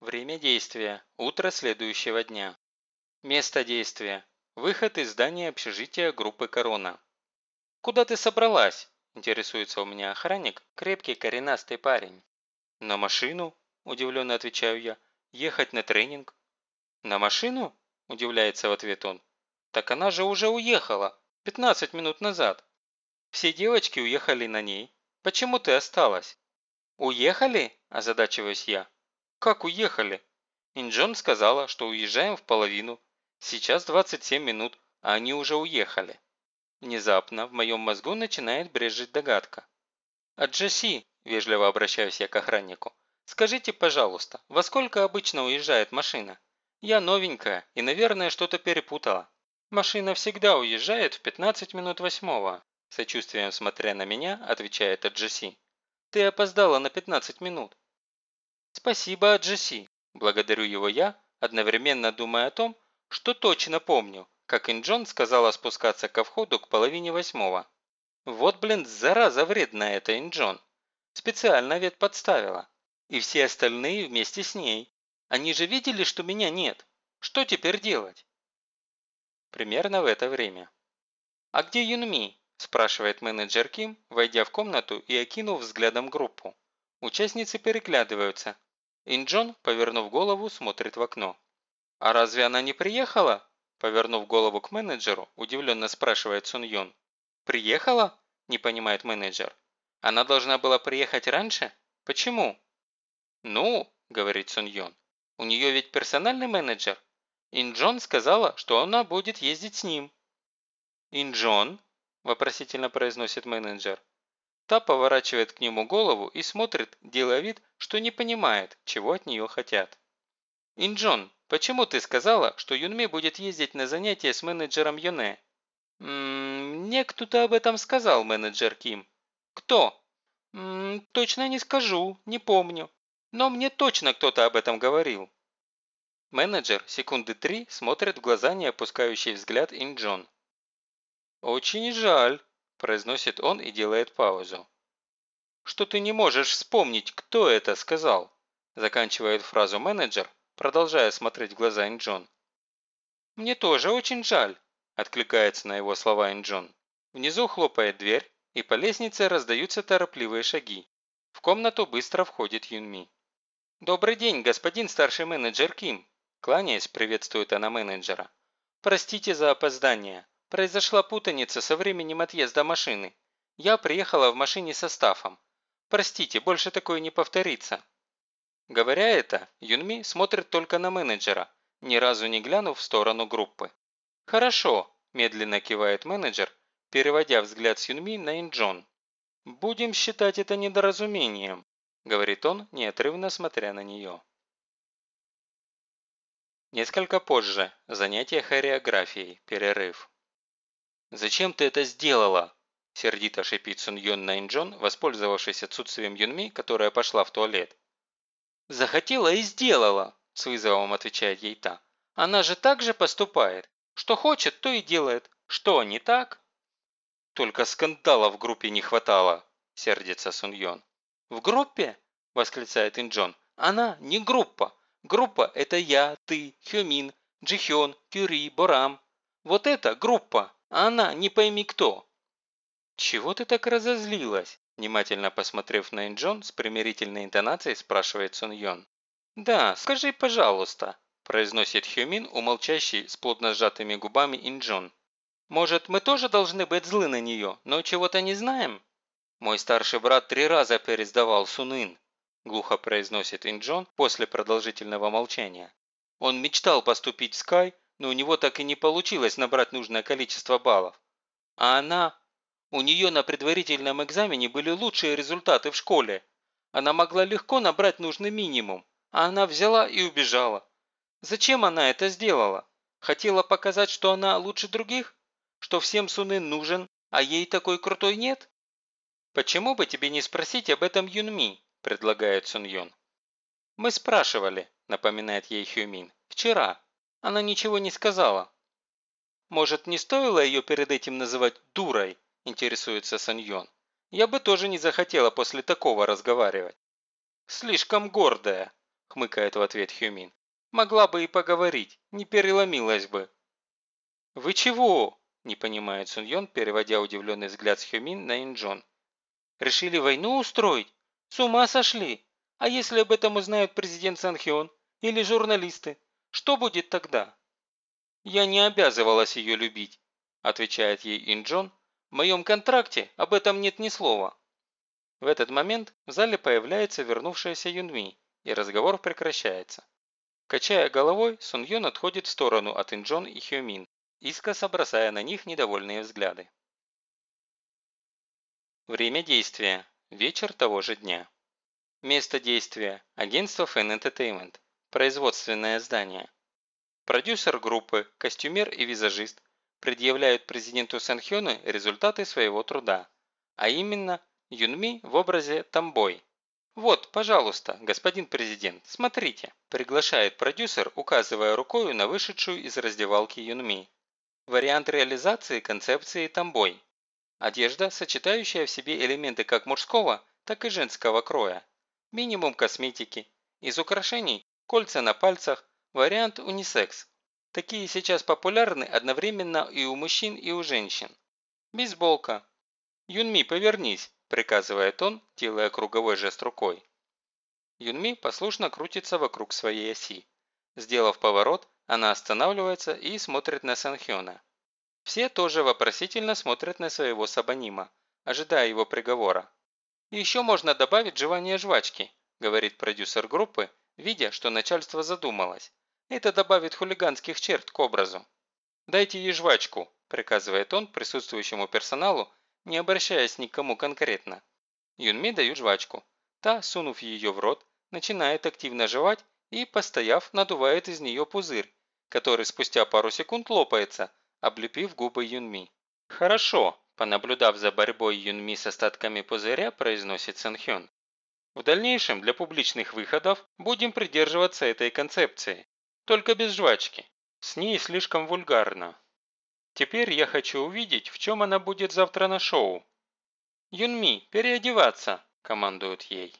Время действия – утро следующего дня. Место действия – выход из здания общежития группы «Корона». «Куда ты собралась?» – интересуется у меня охранник, крепкий коренастый парень. «На машину?» – удивленно отвечаю я. «Ехать на тренинг?» «На машину?» – удивляется в ответ он. «Так она же уже уехала, 15 минут назад. Все девочки уехали на ней. Почему ты осталась?» «Уехали?» – озадачиваюсь я. «Как уехали?» Инджон сказала, что уезжаем в половину. Сейчас 27 минут, а они уже уехали. Внезапно в моем мозгу начинает брежить догадка. «А Джесси», – вежливо обращаюсь я к охраннику, – «скажите, пожалуйста, во сколько обычно уезжает машина? Я новенькая и, наверное, что-то перепутала». «Машина всегда уезжает в 15 минут восьмого», – сочувствием смотря на меня, отвечает Джесси. Ты опоздала на 15 минут». «Спасибо, Джесси», – благодарю его я, одновременно думая о том, что точно помню, как Инджон сказала спускаться ко входу к половине восьмого. Вот, блин, зараза вредная эта Инджон. Специально ведь подставила. И все остальные вместе с ней. Они же видели, что меня нет. Что теперь делать? Примерно в это время. «А где Юнми?» спрашивает менеджер Ким, войдя в комнату и окинув взглядом группу. Участницы переглядываются. Инджон, повернув голову, смотрит в окно. «А разве она не приехала?» Повернув голову к менеджеру, удивленно спрашивает Сун Йон. «Приехала?» – не понимает менеджер. «Она должна была приехать раньше? Почему?» «Ну», – говорит Сун Йон, – «у нее ведь персональный менеджер. Инджон сказала, что она будет ездить с ним». «Инджон?» – вопросительно произносит менеджер. Та поворачивает к нему голову и смотрит, делая вид, что не понимает, чего от нее хотят. «Инджон, почему ты сказала, что Юнми будет ездить на занятия с менеджером Йоне?» «Ммм, мне кто-то об этом сказал, менеджер Ким». «Кто?» «Ммм, точно не скажу, не помню. Но мне точно кто-то об этом говорил». Менеджер секунды три смотрит в глаза не опускающий взгляд Инджон. «Очень жаль», – произносит он и делает паузу. «Что ты не можешь вспомнить, кто это сказал?» – заканчивает фразу менеджер, продолжая смотреть в глаза Инджон. «Мне тоже очень жаль», – откликается на его слова Инджон. Внизу хлопает дверь, и по лестнице раздаются торопливые шаги. В комнату быстро входит Юнми. «Добрый день, господин старший менеджер Ким!» Кланяясь, приветствует она менеджера. «Простите за опоздание. Произошла путаница со временем отъезда машины. Я приехала в машине со Стафом. Простите, больше такое не повторится». Говоря это, Юнми смотрит только на менеджера, ни разу не глянув в сторону группы. «Хорошо», – медленно кивает менеджер, переводя взгляд с Юнми на Инджон. «Будем считать это недоразумением», – говорит он, неотрывно смотря на нее. Несколько позже. Занятие хореографией. Перерыв. «Зачем ты это сделала?» – сердито шипит Сун Йон на Инджон, воспользовавшись отсутствием Юнми, которая пошла в туалет. «Захотела и сделала», – с вызовом отвечает ей та. «Она же так же поступает. Что хочет, то и делает. Что, не так?» «Только скандала в группе не хватало», – сердится Сун Йон. «В группе?» – восклицает Инджон. «Она не группа. Группа – это я, ты, Хёмин, Джихён, Кюри, Борам. Вот это группа!» а она не пойми кто». «Чего ты так разозлилась?» Внимательно посмотрев на Инджон, с примирительной интонацией спрашивает Сун Йон. «Да, скажи, пожалуйста», – произносит Хюмин, умолчащий с плотно сжатыми губами Инджон. «Может, мы тоже должны быть злы на нее, но чего-то не знаем?» «Мой старший брат три раза пересдавал Сунын», – глухо произносит Инджон после продолжительного молчания. «Он мечтал поступить в Скай, но у него так и не получилось набрать нужное количество баллов. А она... У нее на предварительном экзамене были лучшие результаты в школе. Она могла легко набрать нужный минимум, а она взяла и убежала. Зачем она это сделала? Хотела показать, что она лучше других? Что всем Суны нужен, а ей такой крутой нет? Почему бы тебе не спросить об этом Юнми, предлагает Сун Йон. Мы спрашивали, напоминает ей Хюмин, вчера. Она ничего не сказала. Может, не стоило ее перед этим называть дурой, интересуется Саньон. Я бы тоже не захотела после такого разговаривать. Слишком гордая, хмыкает в ответ Хюмин. Могла бы и поговорить, не переломилась бы. «Вы чего?» – не понимает Суньон, переводя удивленный взгляд с Хюмин на Инджон. «Решили войну устроить? С ума сошли? А если об этом узнают президент Санхён или журналисты? Что будет тогда?» «Я не обязывалась ее любить», – отвечает ей Инджон. «В моем контракте об этом нет ни слова». В этот момент в зале появляется вернувшаяся Юнми, и разговор прекращается. Качая головой, Сун Йон отходит в сторону от Инджон и Хёмин, искоса бросая на них недовольные взгляды. Время действия. Вечер того же дня. Место действия. Агентство Fan Entertainment. Производственное здание. Продюсер группы, костюмер и визажист предъявляют президенту Санхёну результаты своего труда, а именно Юнми в образе Тамбой, «Вот, пожалуйста, господин президент, смотрите», – приглашает продюсер, указывая рукой на вышедшую из раздевалки Юнми. Вариант реализации концепции «Тамбой». Одежда, сочетающая в себе элементы как мужского, так и женского кроя. Минимум косметики. Из украшений – кольца на пальцах, вариант унисекс. Такие сейчас популярны одновременно и у мужчин, и у женщин. Бейсболка. Юнми, повернись, приказывает он, делая круговой жест рукой. Юнми послушно крутится вокруг своей оси. Сделав поворот, она останавливается и смотрит на Санхёна. Все тоже вопросительно смотрят на своего Сабанима, ожидая его приговора. еще можно добавить жевание жвачки, говорит продюсер группы, видя, что начальство задумалось. Это добавит хулиганских черт к образу. «Дайте ей жвачку», – приказывает он присутствующему персоналу, не обращаясь ни к кому конкретно. Юнми дают жвачку. Та, сунув ее в рот, начинает активно жевать и, постояв, надувает из нее пузырь, который спустя пару секунд лопается, облепив губы Юнми. «Хорошо», – понаблюдав за борьбой Юнми с остатками пузыря, произносит Санхён. В дальнейшем для публичных выходов будем придерживаться этой концепции. Только без жвачки. С ней слишком вульгарно. Теперь я хочу увидеть, в чем она будет завтра на шоу. «Юнми, переодеваться!» – командуют ей.